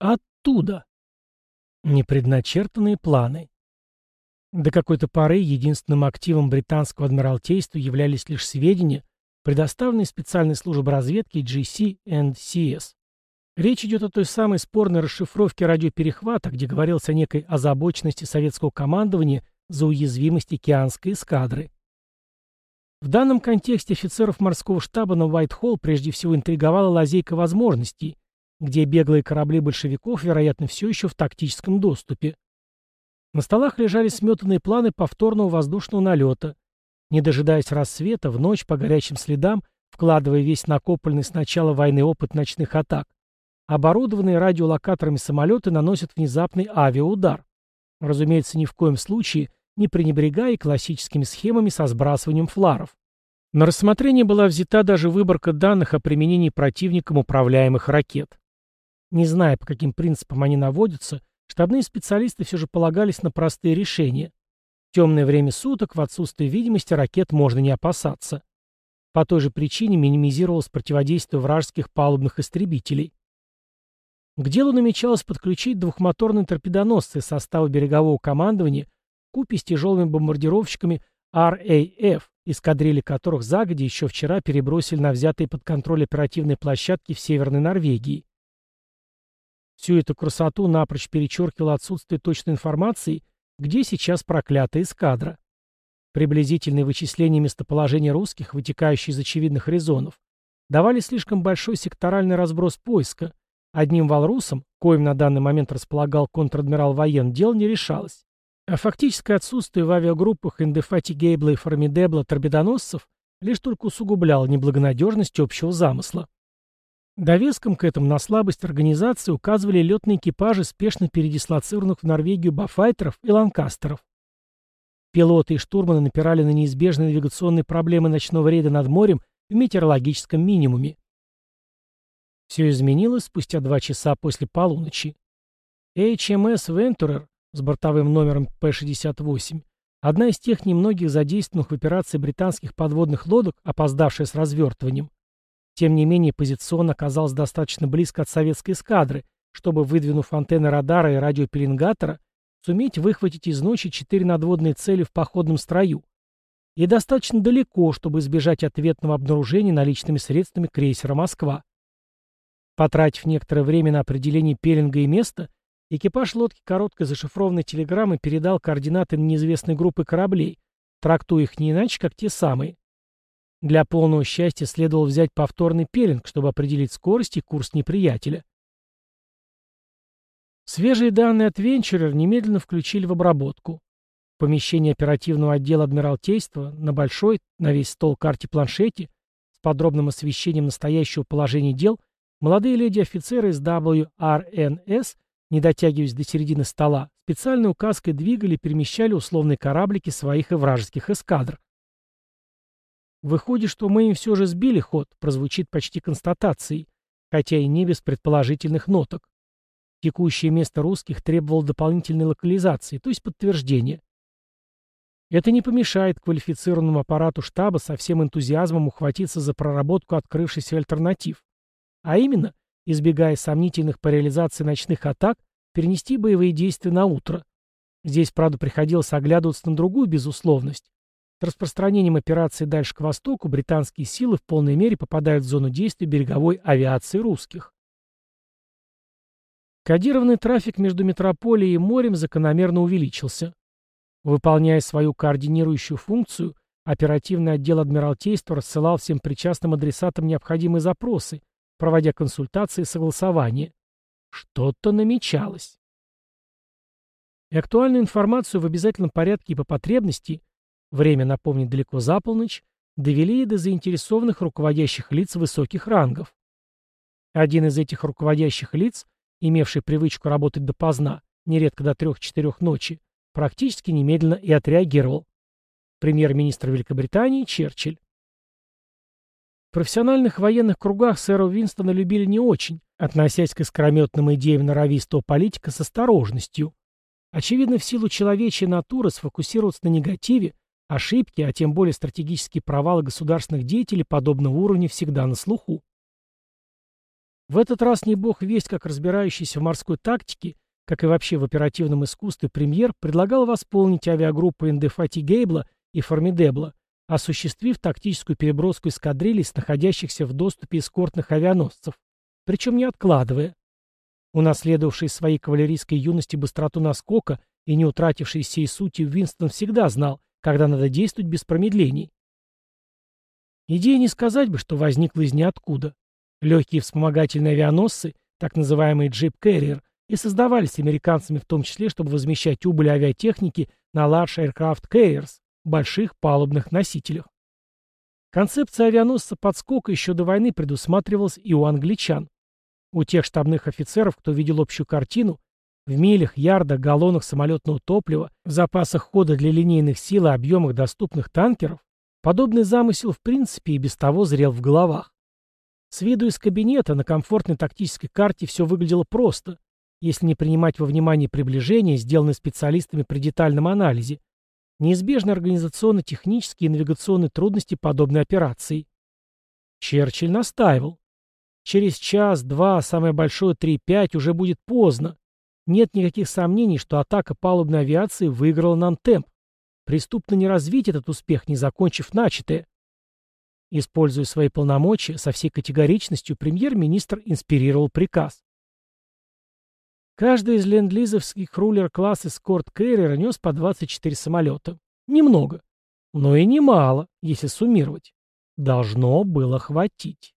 оттуда. Непредначертанные планы. До какой-то поры единственным активом британского адмиралтейства являлись лишь сведения, предоставленные специальной службой разведки GC&CS. Речь идет о той самой спорной расшифровке радиоперехвата, где говорилось о некой озабоченности советского командования за уязвимость океанской эскадры. В данном контексте офицеров морского штаба на Уайт-Холл прежде всего интриговала лазейка возможностей, где беглые корабли большевиков, вероятно, все еще в тактическом доступе. На столах лежали сметанные планы повторного воздушного налета. Не дожидаясь рассвета, в ночь по горячим следам, вкладывая весь накопленный с начала войны опыт ночных атак, оборудованные радиолокаторами самолеты наносят внезапный авиаудар. Разумеется, ни в коем случае не пренебрегая классическими схемами со сбрасыванием фларов. На рассмотрение была взята даже выборка данных о применении противником управляемых ракет. Не зная, по каким принципам они наводятся, штабные специалисты все же полагались на простые решения. В темное время суток, в отсутствие видимости, ракет можно не опасаться. По той же причине минимизировалось противодействие вражеских палубных истребителей. К делу намечалось подключить двухмоторные торпедоносцы состава берегового командования купе с тяжелыми бомбардировщиками RAF, эскадрильи которых загоди еще вчера перебросили на взятые под контроль оперативной площадки в Северной Норвегии. Всю эту красоту напрочь перечеркивало отсутствие точной информации, где сейчас проклятая эскадра. Приблизительные вычисления местоположения русских, вытекающие из очевидных резонов, давали слишком большой секторальный разброс поиска. Одним валрусом, коим на данный момент располагал контр-адмирал воен, дело не решалось. А фактическое отсутствие в авиагруппах Индефати Гейбла и Формидебла торпедоносцев лишь только усугубляло неблагонадежность общего замысла. Довеском к этому на слабость организации указывали летные экипажи спешно передислоцированных в Норвегию бафайтеров и ланкастеров. Пилоты и штурманы напирали на неизбежные навигационные проблемы ночного рейда над морем в метеорологическом минимуме. Все изменилось спустя два часа после полуночи. HMS Venturer с бортовым номером П-68, одна из тех немногих задействованных в операции британских подводных лодок, опоздавшая с развертыванием, тем не менее, позиционно оказалась достаточно близко от советской эскадры, чтобы, выдвинув антенны радара и радиопеленгатора, суметь выхватить из ночи четыре надводные цели в походном строю. И достаточно далеко, чтобы избежать ответного обнаружения наличными средствами крейсера «Москва». Потратив некоторое время на определение пеленга и места, экипаж лодки короткой зашифрованной телеграммы передал координаты неизвестной группы кораблей, трактуя их не иначе, как те самые. Для полного счастья следовало взять повторный пеленг, чтобы определить скорость и курс неприятеля. Свежие данные от Венчурер немедленно включили в обработку. В помещении оперативного отдела Адмиралтейства на большой, на весь стол карте-планшете с подробным освещением настоящего положения дел молодые леди-офицеры из WRNS, не дотягиваясь до середины стола, специальной указкой двигали и перемещали условные кораблики своих и вражеских эскадр. Выходит, что мы им все же сбили ход, прозвучит почти констатацией, хотя и не без предположительных ноток. Текущее место русских требовало дополнительной локализации, то есть подтверждения. Это не помешает квалифицированному аппарату штаба со всем энтузиазмом ухватиться за проработку открывшихся альтернатив. А именно, избегая сомнительных по реализации ночных атак, перенести боевые действия на утро. Здесь, правда, приходилось оглядываться на другую безусловность. Распространением операции дальше к востоку британские силы в полной мере попадают в зону действия береговой авиации русских. Кодированный трафик между метрополией и морем закономерно увеличился. Выполняя свою координирующую функцию, оперативный отдел Адмиралтейства рассылал всем причастным адресатам необходимые запросы, проводя консультации и согласования. Что-то намечалось. И актуальную информацию в обязательном порядке и по потребности время, напомнить далеко за полночь, довели до заинтересованных руководящих лиц высоких рангов. Один из этих руководящих лиц, имевший привычку работать допоздна, нередко до трех-четырех ночи, практически немедленно и отреагировал. Премьер-министр Великобритании Черчилль. В профессиональных военных кругах сэра Уинстона любили не очень, относясь к искрометным идеям норовистого политика с осторожностью. Очевидно, в силу человечьей натуры сфокусироваться на негативе Ошибки, а тем более стратегические провалы государственных деятелей подобного уровня всегда на слуху. В этот раз не бог весть, как разбирающийся в морской тактике, как и вообще в оперативном искусстве премьер, предлагал восполнить авиагруппы Индефати Гейбла и Формидебла, осуществив тактическую переброску эскадрилей с находящихся в доступе эскортных авианосцев, причем не откладывая. Унаследовавший своей кавалерийской юности быстроту наскока и не утративший сей сути, Винстон всегда знал, когда надо действовать без промедлений. Идея не сказать бы, что возникла из ниоткуда. Легкие вспомогательные авианосцы, так называемый Jeep Carrier, и создавались американцами в том числе, чтобы возмещать убыль авиатехники на Large Aircraft Carriers, больших палубных носителях. Концепция авианосца подскока еще до войны предусматривалась и у англичан. У тех штабных офицеров, кто видел общую картину, в милях, ярдах, галлонах самолетного топлива, в запасах хода для линейных сил и объемах доступных танкеров, подобный замысел в принципе и без того зрел в головах. С виду из кабинета на комфортной тактической карте все выглядело просто, если не принимать во внимание приближения, сделанные специалистами при детальном анализе, неизбежны организационно-технические и навигационные трудности подобной операции. Черчилль настаивал. Через час, два, самое большое три-пять уже будет поздно. Нет никаких сомнений, что атака палубной авиации выиграла нам темп. Преступно не развить этот успех, не закончив начатое. Используя свои полномочия, со всей категоричностью премьер-министр инспирировал приказ. Каждый из ленд-лизовских рулер-класс эскорт Кэрриера нес по 24 самолета. Немного, но и немало, если суммировать. Должно было хватить.